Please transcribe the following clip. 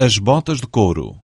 As botas de couro.